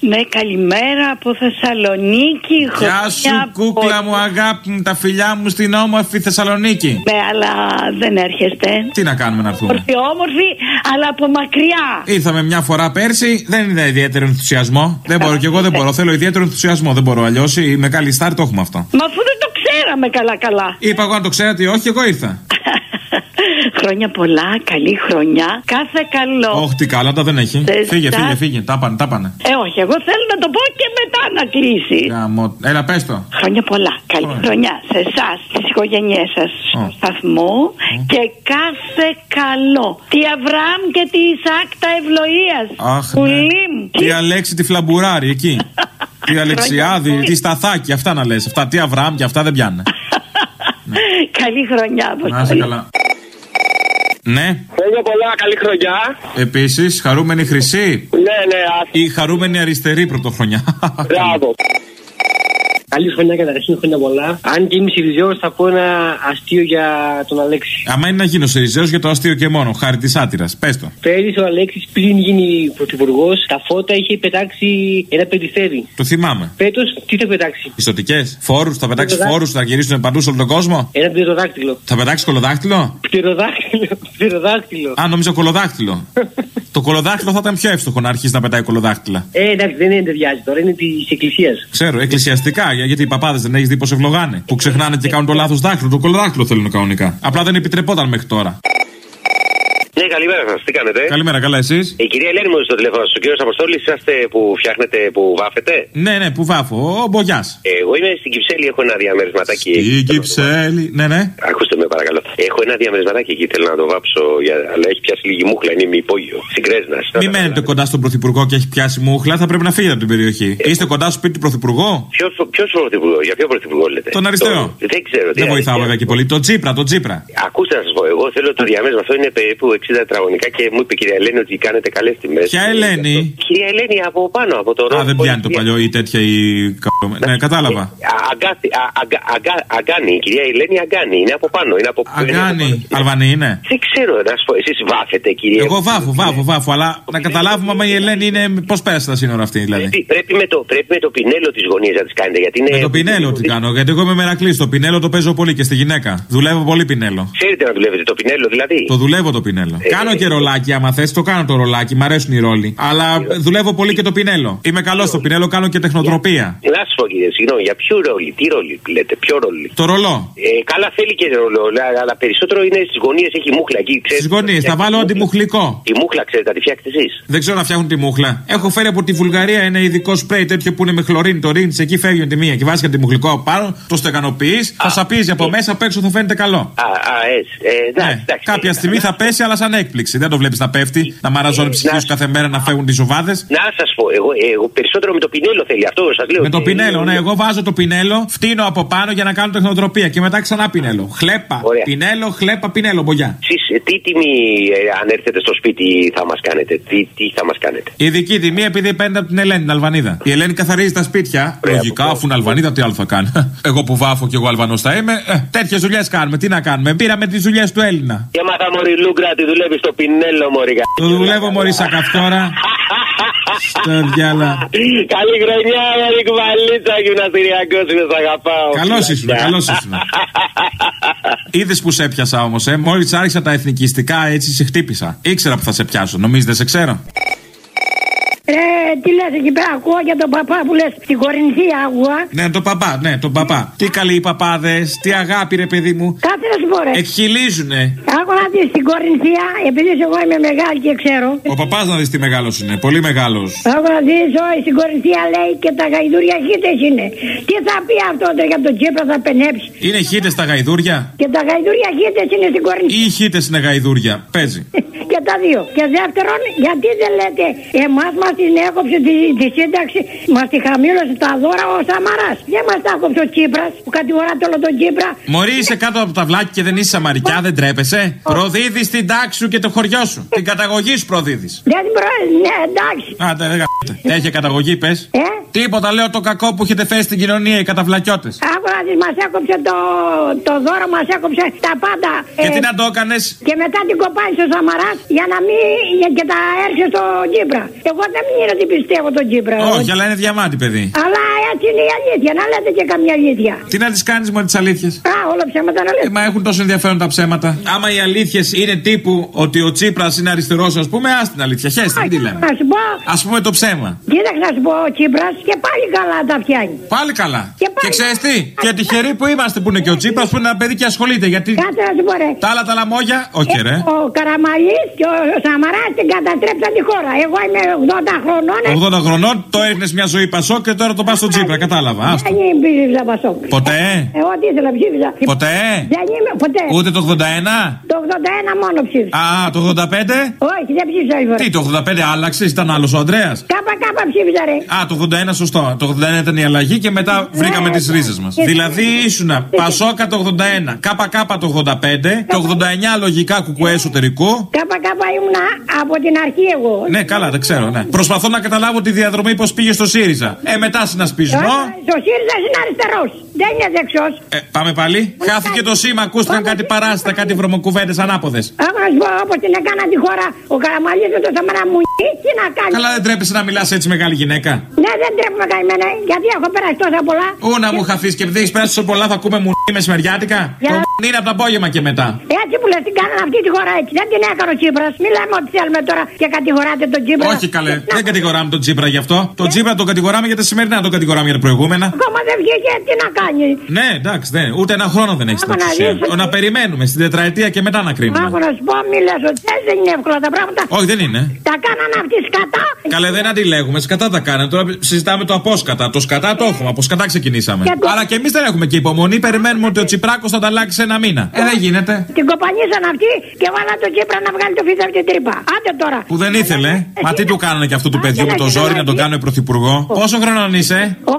Ναι, καλημέρα από Θεσσαλονίκη. Γεια σου, Χρόνια κούκλα πολλά. μου, αγάπη μου, τα φιλιά μου στην όμορφη Θεσσαλονίκη. Ναι, αλλά δεν έρχεστε. Τι να κάνουμε να έρθουμε; Ορθή όμορφη, αλλά από μακριά. Ήρθαμε μια φορά πέρσι, δεν είδα ιδιαίτερο ενθουσιασμό. Δεν μπορώ κι εγώ δεν μπορώ. Θέλω ιδιαίτερο ενθουσιασμό. Δεν μπορώ αλλιώς. Η μεγάλη στάρ το έχουμε αυτό. Μα αφού δεν το ξέραμε καλά-καλά. Είπα εγώ αν το ξέρατε ή όχι, εγώ ήρθα. Χρόνια πολλά, καλή χρονιά. Κάθε καλό. Όχι, τι καλά, τα δεν έχει. Σε Φύγε, εσάς. φύγε, φύγε. Τα πάνε, τα πάνε. Ε, όχι, εγώ θέλω να το πω και μετά να κλείσει. Γαμώ. Έλα, πες το. Χρόνια πολλά. Καλή Ωραία. χρονιά σε εσάς, στις οικογένειές σας, στο Ω. σταθμό και κάθε καλό. Τι Αβραάμ και τη Ισάκ τα ευλογία. Αχ, ναι. Τι Αλέξη τη φλαμπουράρη εκεί. Τι Αλεξιάδη, πολλά. τι Σταθάκη, αυτά να λες. Αυτά, τι Αβραάμ και αυτά δεν πιάνουν. Καλή χρονιά, Να είσαι Αποστόλη. καλά. Ναι, Χρόνια πολλά, καλή χρονιά. επίσης, χαρούμενη χρυσή Ναι, ναι, α, ή χαρούμενη αριστερή πρωτοχρονιά. μπράβο. Καλή χρονιά καταρχήν, χρόνια πολλά. Αν και είμαι Σιριζέο, θα πω ένα αστείο για τον Αλέξη. Άμα είναι να γίνω Σιριζέο για το αστείο και μόνο, χάρη της άτυρας. Πες το. Πέρυσι ο Αλέξης πριν γίνει πρωθυπουργός, τα φώτα είχε πετάξει ένα περιστέρι. Το θυμάμαι. Φέτος τι θα πετάξει, Πιστοτικές, φόρους, θα πετάξεις Πτεροδά- φόρους, θα γυρίσουν παντού σε όλο τον κόσμο; ένα πτεροδάκτυλο. Θα πετάξεις κολοδάκτυλο. Πτεροδάκτυλο, πτεροδάκτυλο. Α, νόμιζα κολοδάκτυλο. το κολοδάκτυλο θα ήταν πιο εύστοχο να αρχίσει να πετάει κολοδάκτυλα. Ε, εντάξει, δεν είναι ταιριάζει τώρα, είναι της εκκλησίας. Ξέρω, εκκλησιαστικά, για- γιατί οι παπάδες δεν έχεις δει πώς ευλογάνε. Που ξεχνάνε και κάνουν το λάθος δάκτυλο. Το κολοδάκτυλο θέλουν κανονικά. Απλά δεν επιτρεπόταν μέχρι τώρα. Ναι, καλημέρα σας. Τι κάνετε; Καλημέρα, καλά εσείς; Η κυρία Ελένη μου στο τηλέφωνο. Ο κύριος Αποστόλης, είσαστε που φτιάχνετε, που βάφετε; Ναι, ναι, που βάφω. Ο Μπογιάς. Εγώ είμαι στην Κυψέλη, έχω ένα διαμερισματάκι. Η Κυψέλη. Ναι, ναι. Ακούστε με παρακαλώ. Έχω ένα διαμερισματάκι εκεί, θέλω να το βάψω, για... αλλά έχει πιάσει λίγη μούχλα, είναι μη υπόγειο. Στην Κρέσνα. Μην μένετε κοντά στον Πρωθυπουργό και έχει πιάσει μούχλα, θα πρέπει να φύγετε από την περιοχή. Είστε κοντά στο σπίτι του Πρωθυπουργού; Ποιος πρωθυπουργός, για ποιο πρωθυπουργό λέτε; Τον αριστερό. Το- Δεν ξέρω. τι Δεν βοηθάω αλήθεια. βέβαια και πολύ. Το Τσίπρα, το Τσίπρα. Ακούστε να σας πω, εγώ θέλω το διαμέρισμα αυτό είναι περίπου 60 τετραγωνικά και μου είπε η κυρία Ελένη ότι κάνετε καλές τιμές. Ποια Ελένη; Κυρία Ελένη από πάνω, από το Α, δεν πιάνει το παλιό ή τέτοια η. κα- Ναι, κατάλαβα. Αγκάθι, α, αγκα, αγκα, αγκάνη, η κυρία Ελένη Αγκάνη, είναι από πάνω. Είναι από... Αγκάνη, Αλβανή είναι. Δεν ξέρω, να σου πω, εσείς βάφετε, κυρία. Εγώ βάφω, βάφω, βάφω, αλλά να καταλάβουμε άμα η Ελένη είναι. Πώς πέρασε τα σύνορα αυτή δηλαδή. Πρέπει, πρέπει, με το, πρέπει με το πινέλο της γωνίας να τι κάνετε. Γιατί είναι... Με το πινέλο τι κάνω, γιατί εγώ είμαι μερακλής. Το πινέλο το παίζω πολύ και στη γυναίκα. Δουλεύω πολύ πινέλο. Ξέρετε να δουλεύετε το πινέλο, δηλαδή; Το δουλεύω το πινέλο. Ε, Κάνω ε, και ρολάκι, άμα θες, το κάνω το ρολάκι. Μ' αρέσουν οι ρόλοι. Αλλά δουλεύω πολύ και το πινέλο. Είμαι καλός στο πινέλο, κάνω και τεχνοτροπία. Να σου πω, κύριε, συγγνώμη, για ποιο ρόλι, τι ρόλι λέτε, ποιο ρόλι; Το ρολό. Ε, καλά θέλει και ρόλο, αλλά- αλλά περισσότερο είναι στις γωνίες, έχει μούχλα εκεί. Στις γωνίες θα βάλω αντιμουχλικό. Η μούχλα, ξέρετε, να τη φτιάξετε εσείς. Δεν ξέρω να φτιάχνουν τη μούχλα. Έχω φέρει από τη Βουλγαρία ένα ειδικό σπρέι τέτοιο που είναι με χλωρίνη το ρίντ. Εκεί φεύγει τη μία και βάζεις και αντιμουχλικό από πάνω. Το στεγανοποιείς, θα σαπίζει από μέσα, απ' έξω θα φαίνεται καλό. Α, α, έτσι. Ε, εντάξει, Ναι, εντάξει. κάποια στιγμή θα πέσει, αλλά σαν έκπληξη. Δεν το βλέπεις να πέφτει, να μαραζώνει Ε, ψυχή να- σου κάθε μέρα να φεύγουν τις ζοβάδε. Να σας πω, εγώ, εγώ περισσότερο με το πινέλο θέλει αυτό, σας λέω. Με το Ε, πινέλο, ναι, ε, εγώ βάζω το πινέλο, φτύνω από πάνω για να κάνω τεχνοτροπία και μετά ξανά πινέλο. Χλέπα, Ωραία. πινέλο, χλέπα, πινέλο, μπογιά. Εσείς ε, τι τιμή ε, αν έρθετε στο σπίτι θα μας κάνετε, τι, τι θα μας κάνετε; Ειδική τιμή επειδή παίρνει από την Ελένη, την Αλβανίδα. Η Ελένη καθαρίζει τα σπίτια. Ωραία, Λογικά, από αφού είναι Αλβανίδα, τι άλλο θα κάνει; εγώ που βάφω και εγώ Αλβανός θα είμαι. Ε, Τέτοιες δουλειές κάνουμε. Τι να κάνουμε; Πήραμε τις δουλειές του Έλληνα. Και μάθα μωρή Λούγκρα τη δουλεύεις στο πινέλο μωρή. Το δουλεύω μωρή σαν καυτόρα. Στο διάλα. Καλή χρονιά, Μωρή Κουβαλίτσα, γυμναστηριακός είμαι, σ' αγαπάω. Καλός ήσουν, καλός ήσουν. Είδες που σε έπιασα όμως, ε; Μόλις άρχισα τα εθνικιστικά, έτσι σε χτύπησα. Ήξερα που θα σε πιάσω. Νομίζετε, σε ξέρω; Ρε, τι λες εκεί πέρα, ακούω για τον παπά που λες στην Κορινθία, άκουγα. Ναι, τον παπά, ναι, τον παπά. Τι καλοί οι παπάδες, τι αγάπη, ρε παιδί μου. Κάτσε να σου πω ρε. Εκχυλίζουνε. Άκου να δεις στην Κορινθία, επειδή εγώ είμαι μεγάλη και ξέρω. Ο παπάς να δεις τι μεγάλος είναι, πολύ μεγάλος. Άκου να δεις, όχι, στην Κορινθία λέει και τα γαϊδούρια χίτες είναι. Τι θα πει αυτό τώρα για τον Τσίπρα θα πενέψει. Είναι χίτες τα γαϊδούρια; Και τα γαϊδούρια χίτες είναι στην Κορινθία. ή χίτες είναι γαϊδούρια. Παίζει. και τα δύο. Και δεύτερον, γιατί δεν λέτε εμάς μας την έκοψε τη, τη σύνταξη, μας τη χαμήλωσε τα δώρα ο Σαμαράς. Δεν μας τα έκοψε ο Τσίπρας που κατηγοράτε όλο τον Τσίπρα. Μωρή είσαι κάτω από τα βλάκια και δεν είσαι σαμαρικιά, δεν τρέπεσαι; Προδίδεις την τάξη σου και το χωριό σου. Την καταγωγή σου προδίδεις. Δεν την προ... Ναι, εντάξει. Άντε, δεν γαμπάτε. Έχει καταγωγή, πες. Ε, Τίποτα, λέω το κακό που έχετε φέρει στην κοινωνία, οι καταβλακιώτε. άκου να δεις, μας έκοψε το, το δώρο, μας έκοψε τα πάντα. Και Ε, τι να το έκανες; και μετά την κοπάνισε ο Σαμαράς για να μην. για- και τα έρχεσαι στο Τζίπρα. Εγώ δεν είναι ότι πιστεύω τον Τζίπρα. Όχι, αλλά είναι διαμάτι, παιδί. Αλλά έτσι είναι η αλήθεια, να λέτε και καμιά αλήθεια. Τι να τις κάνεις με τις αλήθειες; Α, όλα ψέματα να Ε, λέτε. μα έχουν τόσο ενδιαφέρον τα ψέματα. Άμα οι αλήθειες είναι τύπου ότι ο Τσίπρας είναι αριστερός, ας πούμε, ας την αλήθεια. Χέστε, τι λέμε. Να σου πω, Α πούμε το ψέμα. κοίταξε να σου πω, ο Τσίπρας και πάλι καλά τα φτιάνει. Πάλι καλά. Και πάλι- Και ξέρεις τι, και τυχεροί που είμαστε που είναι και ο Τσίπρας που είναι ένα παιδί και ασχολείται. Γιατί Κάτσε να σου πω, ρε. τα άλλα τα λαμόγια, όχι ρε. Ο Καραμαλής και ο Σαμαράς την καταστρέψαν τη χώρα. Εγώ είμαι 80 χρονών. ε. 80 χρονών το έριχνες μια ζωή πασό και τώρα το πας στο Τσίπρα, κατάλαβα. Άστο. Δεν είμαι ψήφιζα Πασόκ. Ποτέ. Εγώ τι ήθελα ψήφιζα. Ποτέ. Δεν είμαι ποτέ. Ούτε το 81. Το 81 μόνο ψήφιζα. Α, το 85. Όχι, δεν ψήφιζα άλλη φορά. Τι, το 85 άλλαξε, ήταν άλλο ο Ανδρέα. Κάπα κάπα ψήφιζα ρε. Α, το 81 σωστό. Το 81 ήταν η αλλαγή και μετά βρήκαμε τι ρίζε μα. Δηλαδή ήσουν Πασόκα το 81, ΚΚ το 85, το 89 λογικά κουκουέ εσωτερικού. Κάπα κάπα ήμουνα από την αρχή εγώ. Ναι, καλά, δεν ξέρω, ναι. Προσπαθώ να καταλάβω τη διαδρομή πώ πήγε στο ΣΥΡΙΖΑ. Ε, μετά συνασπισμό. Τώρα, Στο ΣΥΡΙΖΑ είναι αριστερός. Δεν είναι δεξιός. Ε, πάμε πάλι. Χάθηκε το σήμα, ακούστηκαν κάτι παράσιτα, κάτι βρωμοκουβέντες ανάποδες. Άμα να σου πω όπω την έκανα τη χώρα ο Καραμαλής με το Σαμαρά μου τι να κάνει. Καλά, δεν τρέπεσαι να μιλάς έτσι μεγάλη γυναίκα. Ναι, δεν τρέπουμε καημένα, γιατί έχω περάσει τόσα πολλά. Ού να μου χαθείς και επειδή έχεις περάσει τόσο πολλά, θα ακούμε μου μεσημεριάτικα. Για- Το μου είναι από το απόγευμα και μετά. Έτσι που λες την κάνανε αυτή τη χώρα έτσι. Δεν την έκανε ο Τσίπρας. Μιλάμε ότι θέλουμε τώρα και κατηγοράτε τον Τσίπρα. Όχι καλέ, Να, δεν κατηγοράμε τον Τσίπρα γι' αυτό. Τον Τσίπρα τον κατηγοράμε για τα σημερινά, τον κατηγοράμε για τα προηγούμενα. Ακόμα δεν βγήκε, τι να κάνει. Ναι, εντάξει, δεν. Ούτε ένα χρόνο δεν έχεις στην Άκου να εξουσία. δεις. Να περιμένουμε στην τετραετία και μετά να Άκου κρίνουμε. να σου πω, μη λες ότι θες, δεν είναι εύκολα τα πράγματα. Όχι, δεν είναι. Τα κάνανε αυτοί σκατά. Καλέ, δεν αντιλέγουμε. Σκατά τα κάνανε. Τώρα συζητάμε το απόσκατα. Το σκατά το έχουμε. Από σκατά ξεκινήσαμε. Και το- Αλλά και εμείς δεν έχουμε και υπομονή. Περιμένουμε ότι ο Τσιπράκος θα τα αλλάξει σε ένα μήνα. Ε, δεν γίνεται. Την κοπανίσαν αυτοί και βάλα τον Τσίπρα να βγάλει το φίδι από την τρύπα. Άντε τώρα. Που δεν ήθελε. Μα τι του κάνανε και αυτού του Άντε παιδιού με να το ζόρι να τον καταλάβει. κάνουν πρωθυπουργό; Πόσο χρονών είσαι; 80.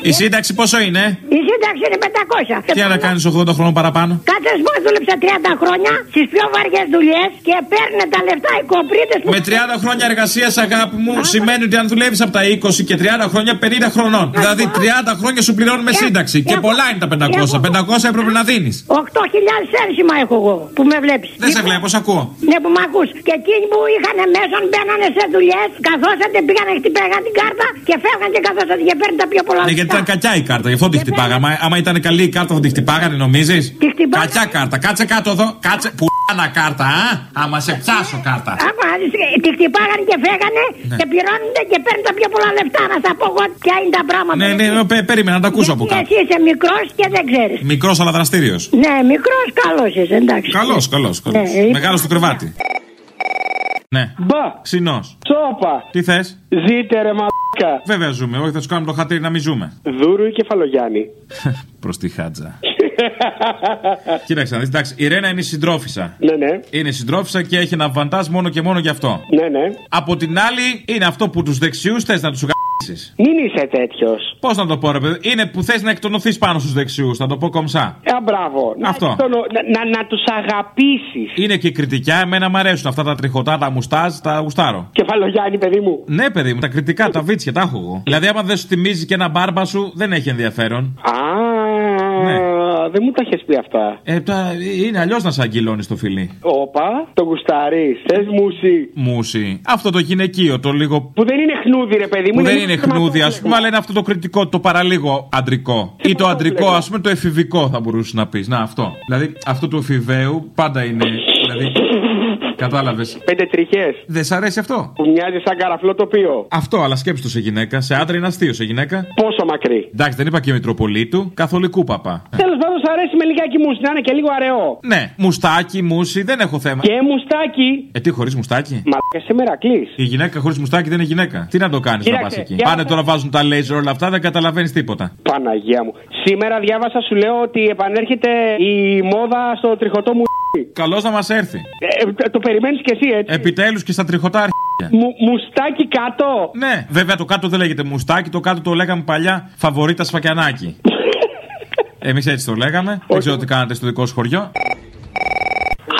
Η σύνταξη πόσο είναι; Η σύνταξη είναι 500. Τι άλλα κάνεις 80 χρόνων παραπάνω; Κάτσε πω δούλεψα 30 χρόνια στι πιο βαριές δουλειές και παίρνουν τα λεφτά οι κομπρίτε που. Με 30 χρόνια εργασίας, αγάπη μου, σημαίνει ότι αν δουλεύεις από τα 20 και 30 χρόνια, 50 χρονών. Δηλαδή 30 χρόνια σου πληρώνουν με Ε, σύνταξη. Και έχω- πολλά είναι τα 500. έχω- 500 έπρεπε να δίνεις. 8.000 ένσημα έχω εγώ που με βλέπεις. Δεν σε βλέπω, σ' ακούω. Ναι, που μ' ακούς. Και εκείνοι που είχαν μέσον μπαίνανε σε δουλειές, καθόσατε, πήγανε, χτυπάγαν την κάρτα και φεύγαν και καθόσατε και παίρνουν τα πιο πολλά Ναι, γιατί ήταν κακιά η κάρτα, γι' αυτό τη χτυπάγανε. Άμα, άμα ήταν καλή η κάρτα θα τη χτυπάγανε, νομίζεις; Τη χτυπάγανε. Κακιά κάρτα. Κάτσε κάτω εδώ. Κάτσε. Που κάρτα, α; Άμα σε πιάσω κάρτα. Άκου να δεις, ε, τη χτυπάγανε και φέγανε Ναι. και πληρώνονται και παίρνουν τα πιο πολλά λεφτά. Να στα πω εγώ ποια είναι τα πράγματα. Ναι, ναι, πε- περίμενα να τα ακούσω από Γιατί κάτω. Εσύ είσαι μικρός και δεν ξέρεις. Μικρός αλλά δραστήριος. Ναι, μικρός, καλός είσαι, εντάξει. Καλός, καλός. Ναι, ε, Μεγάλος στο κρεβάτι. Ναι. Μπα, Ξινός. τσόπα, Τι θες; ζήτε ρε μαλάκα. Βέβαια ζούμε. Όχι, θα σου κάνουμε το χατήρι να μην ζούμε. Δούρου ή κεφαλογιάννη. Προς τη χάτζα. Κοίταξε να δεις. Εντάξει, η Ρένα είναι η συντρόφισσα. ναι, ναι, Είναι συντρόφισσα και έχει ένα βαντάζ μόνο και μόνο γι' αυτό. ναι, ναι. Από την άλλη, είναι αυτό που τους δεξιούς θες να τους γαμίσει. Μην είσαι τέτοιος. Πώς να το πω, ρε παιδί, είναι που θες να εκτονωθείς πάνω στους δεξιούς, θα το πω κομψά. Ε, μπράβο. Να- Αυτό. Να, να, να, να τους αγαπήσεις. Είναι και κριτικά, εμένα μου αρέσουν αυτά τα τριχωτά, τα μουστάζ, τα γουστάρω. Κεφαλογιάννη, παιδί μου. Ναι, παιδί μου, τα κριτικά, τα βίτσια τα έχω εγώ. Δηλαδή, άμα δεν σου θυμίζει και ένα μπάρμπα σου, δεν έχει ενδιαφέρον. Α, Ναι. Δεν μου τα έχεις πει αυτά. Ε, τα, είναι αλλιώς να σε αγγυλώνει το φιλί. Όπα, το γουστάρι. Θες μουσι. Μουσι. Αυτό το γυναικείο, το λίγο. Που δεν είναι χνούδι, ρε παιδί μου. Που δεν είναι λίγο χνούδι, ας πούμε, θεματοφύλακα. αλλά είναι αυτό το κριτικό, το παραλίγο αντρικό. Ή το αντρικό, ας πούμε, το εφηβικό θα μπορούσες να πεις. Να, αυτό. Δηλαδή, αυτό του εφηβαίου πάντα είναι. Δηλαδή, κατάλαβες. Πέντε τριχές. Δεν σ' αρέσει αυτό; Που μοιάζει σαν καραφλό τοπίο. Αυτό, αλλά σκέψτε το σε γυναίκα. Σε άντρα είναι αστείο, σε γυναίκα. Πόσο μακρύ. Εντάξει, δεν είπα και Μητροπολίτου, καθολικού παπά. Τέλο πάντων, σου αρέσει με λιγάκι μουσι, να είναι και λίγο αραιό. Ναι, μουστάκι, μουσι, δεν έχω θέμα. Και μουστάκι. Ε, τι χωρίς μουστάκι; Μαλάκα σε μερακλής. Η γυναίκα χωρίς μουστάκι δεν είναι γυναίκα. Τι να το κάνεις να Κοίταξε, πας εκεί; για Πάνε να- τώρα βάζουν τα λέιζερ όλα αυτά, δεν καταλαβαίνεις τίποτα. Παναγία μου. Σήμερα διάβασα, σου λέω ότι επανέρχεται η μόδα στο τριχωτό μου. Καλώς να μας έρθει. Ε, το περιμένεις κι εσύ, έτσι. Επιτέλους και στα τριχωτά αρχίδια. Μου, μουστάκι κάτω. Ναι, βέβαια το κάτω δεν λέγεται μουστάκι, το κάτω το λέγαμε παλιά φαβορίτα σφακιανάκι. Εμείς έτσι το λέγαμε. Δεν ξέρω τι κάνατε στο δικό σου χωριό.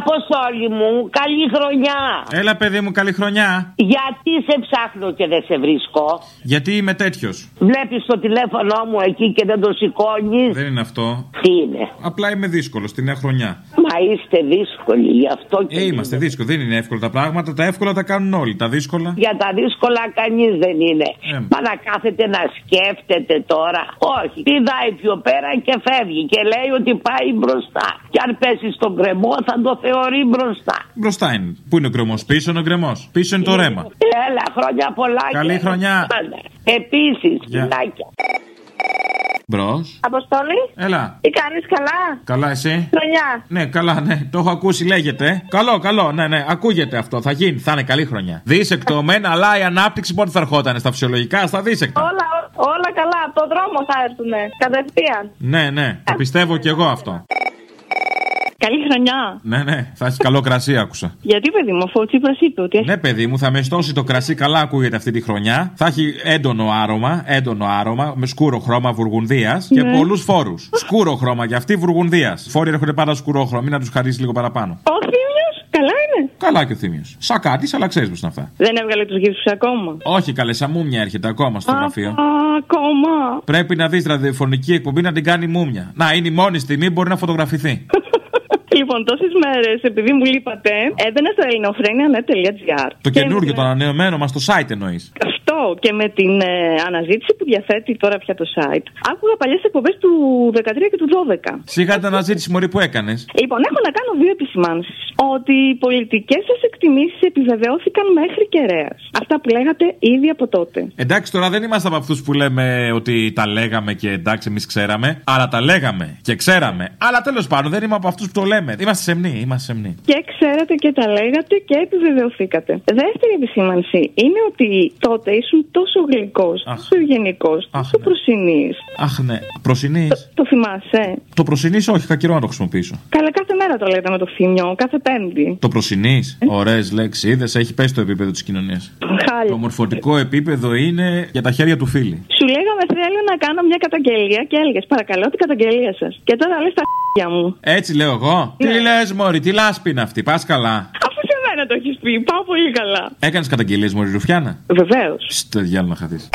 Αποστόλη μου, καλή χρονιά. Έλα, παιδί μου, καλή χρονιά. Γιατί σε ψάχνω και δεν σε βρίσκω; Γιατί είμαι τέτοιος. Βλέπεις το τηλέφωνο μου εκεί και δεν το σηκώνεις; Δεν είναι αυτό. Τι είναι; Απλά είμαι δύσκολος στη νέα χρονιά. Μα είστε δύσκολοι, γι' αυτό και. Ε, είμαστε δύσκολοι. Δεν είναι εύκολα τα πράγματα. Τα εύκολα τα κάνουν όλοι. Τα δύσκολα. Για τα δύσκολα κανείς δεν είναι. Ε. Μα να κάθεται να σκέφτεται τώρα. Όχι. Πηδάει πιο πέρα και φεύγει και λέει ότι πάει μπροστά. Και αν πέσει στον κρεμό θα το θεωρεί μπροστά. Μπροστά είναι. Πού είναι ο γκρεμό, πίσω είναι ο γκρεμό. Πίσω είναι το ρέμα. Έλα, χρόνια πολλά. Καλή και- χρονιά. Επίσης, Γεια. Φιλάκια. Μπρος. Αποστόλη, Έλα. τι κάνεις καλά; Καλά εσύ; Χρονιά. Ναι, καλά, ναι. Το έχω ακούσει, λέγεται. Καλό, καλό, ναι, ναι. Ακούγεται αυτό. Θα γίνει, θα είναι καλή χρονιά. Δίσεκτο μεν, αλλά η ανάπτυξη πότε θα ερχόταν στα φυσιολογικά, στα δίσεκτα; Όλα, όλα καλά. Από τον δρόμο θα έρθουνε. Κατευθείαν. Ναι, ναι. Το πιστεύω κι εγώ αυτό. Καλή χρονιά. Ναι, ναι. Θα έχει καλό κρασί, άκουσα. Γιατί, παιδί μου, αφού ο Τσίπρας είπε ότι Ναι, παιδί μου, θα με στώσει το κρασί καλά, ακούγεται αυτή τη χρονιά. Θα έχει έντονο άρωμα, έντονο άρωμα, με σκούρο χρώμα βουργουνδίας και Ναι. πολλούς φόρους. Σκούρο χρώμα για αυτή βουργουνδίας. Φόροι έρχονται πάντα σκούρο χρώμα, μην να τους χαρίσεις λίγο παραπάνω. Ο Θήμιος, καλά είναι. Καλά και ο θύμιο. Σακάτι, αλλά ξέρεις πώς είναι αυτά. Δεν έβγαλε τους γύψου ακόμα. Όχι, καλέ, σαν μούμια έρχεται ακόμα στο γραφείο. Α, ακόμα. Πρέπει να δεις ραδιοφωνική εκπομπή να την κάνει μούμια. Να, είναι η μόνη στιγμή που μπορεί να φωτογραφηθεί. Λοιπόν, τόσες μέρες, επειδή μου λείπατε, έδαινα στο ελληνοφρένια.net.gr. το καινούργιο, το ανανεωμένο μας το site εννοείς. Αυτό και με την ε, αναζήτηση που διαθέτει τώρα πια το site, άκουγα παλιές εκπομπές του 13 και του 12. Σιγά την αναζήτηση μωρή που έκανες; Λοιπόν, έχω να κάνω δύο επισημάνσεις. Ότι οι πολιτικές σας εκτιμήσεις επιβεβαιώθηκαν μέχρι κεραίας. Αυτά που λέγατε ήδη από τότε. Εντάξει, τώρα δεν είμαστε από αυτούς που λέμε ότι τα λέγαμε και εντάξει, εμείς ξέραμε. Αλλά τα λέγαμε και ξέραμε. Αλλά τέλος πάντων δεν είμαι από αυτούς που το λέμε. Είμαστε σεμνοί, είμαστε σεμνοί. Και ξέρατε και τα λέγατε και επιβεβαιωθήκατε. Δεύτερη επισήμανση είναι ότι τότε ήσουν τόσο γλυκός, τόσο ευγενικός, τόσο προσινής. Αχ, ναι. Προσινής. Το θυμάσαι; Το προσινής, όχι, κακυρό να το χρησιμοποιήσω. Καλά, κάθε μέρα το λέτε με το φθηνιό, κάθε Πέμπτη. Το προσινής, ωραίες λέξεις, είδες, έχει πέσει το επίπεδο της κοινωνίας. Χάλια. Το μορφωτικό επίπεδο είναι για τα χέρια του φίλη. Σου λέγαμε θέλω να κάνω μια καταγγελία και έλεγες παρακαλώ την καταγγελία σας. Και τώρα λες τα χ***ια μου. Έτσι λέω εγώ. Τι λες, Μωρή, τι λάσπη είναι αυτή, πας καλά. Αφού σε μένα το έχει πει, πάω πολύ καλά. Έκανες καταγγελίες, Μωρή Ρουφιάνα; Βεβαίως. Στο διάλογο να χαθείς.